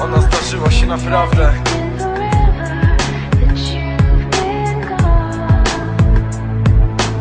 Ona zdarzyła się naprawdę.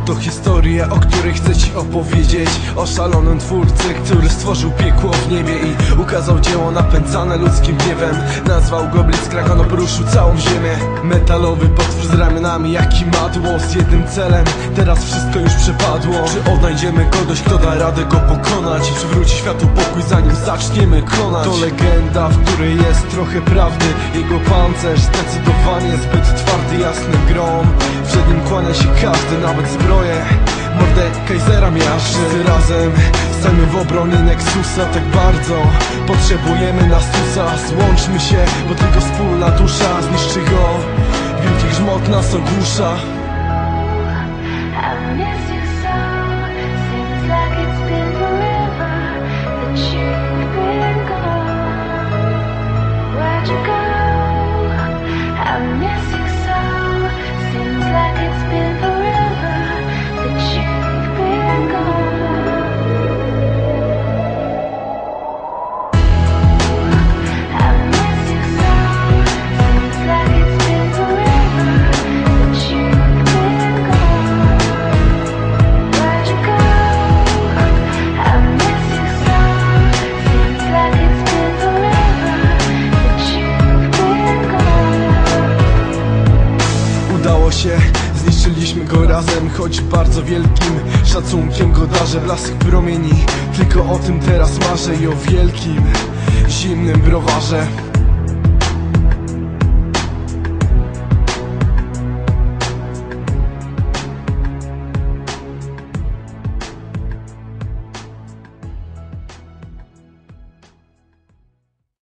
To historia, o której chcę ci opowiedzieć. O szalonym twórcy, który stworzył piekło w niebie I ukazał dzieło napędzane ludzkim gniewem Nazwał go Blitzcrank, on poruszył całą ziemię. Metalowy potwór z ramionami, jaki madło Z jednym celem, teraz wszystko już przepadło. Czy odnajdziemy kogoś, kto da radę go pokonać? I przywróci światu pokój, zanim zaczniemy konać. To legenda, w której jest trochę prawdy. Jego pancerz zdecydowanie zbyt twardy, jasny grom. Przed nim kłania się każdy, nawet zbroję Mordę Kaisera miażdży. Wszyscy razem stajemy w obronie Nexusa Tak bardzo. Potrzebujemy Nasusa Złączmy się, bo tylko wspólna dusza Zniszczy go, wielki grzmot nas ogłusza. I miss you so. Seems like it's been się, zniszczyliśmy go razem Choć bardzo wielkim szacunkiem go darzę. Blask promieni, tylko o tym teraz marzę I o wielkim, zimnym browarze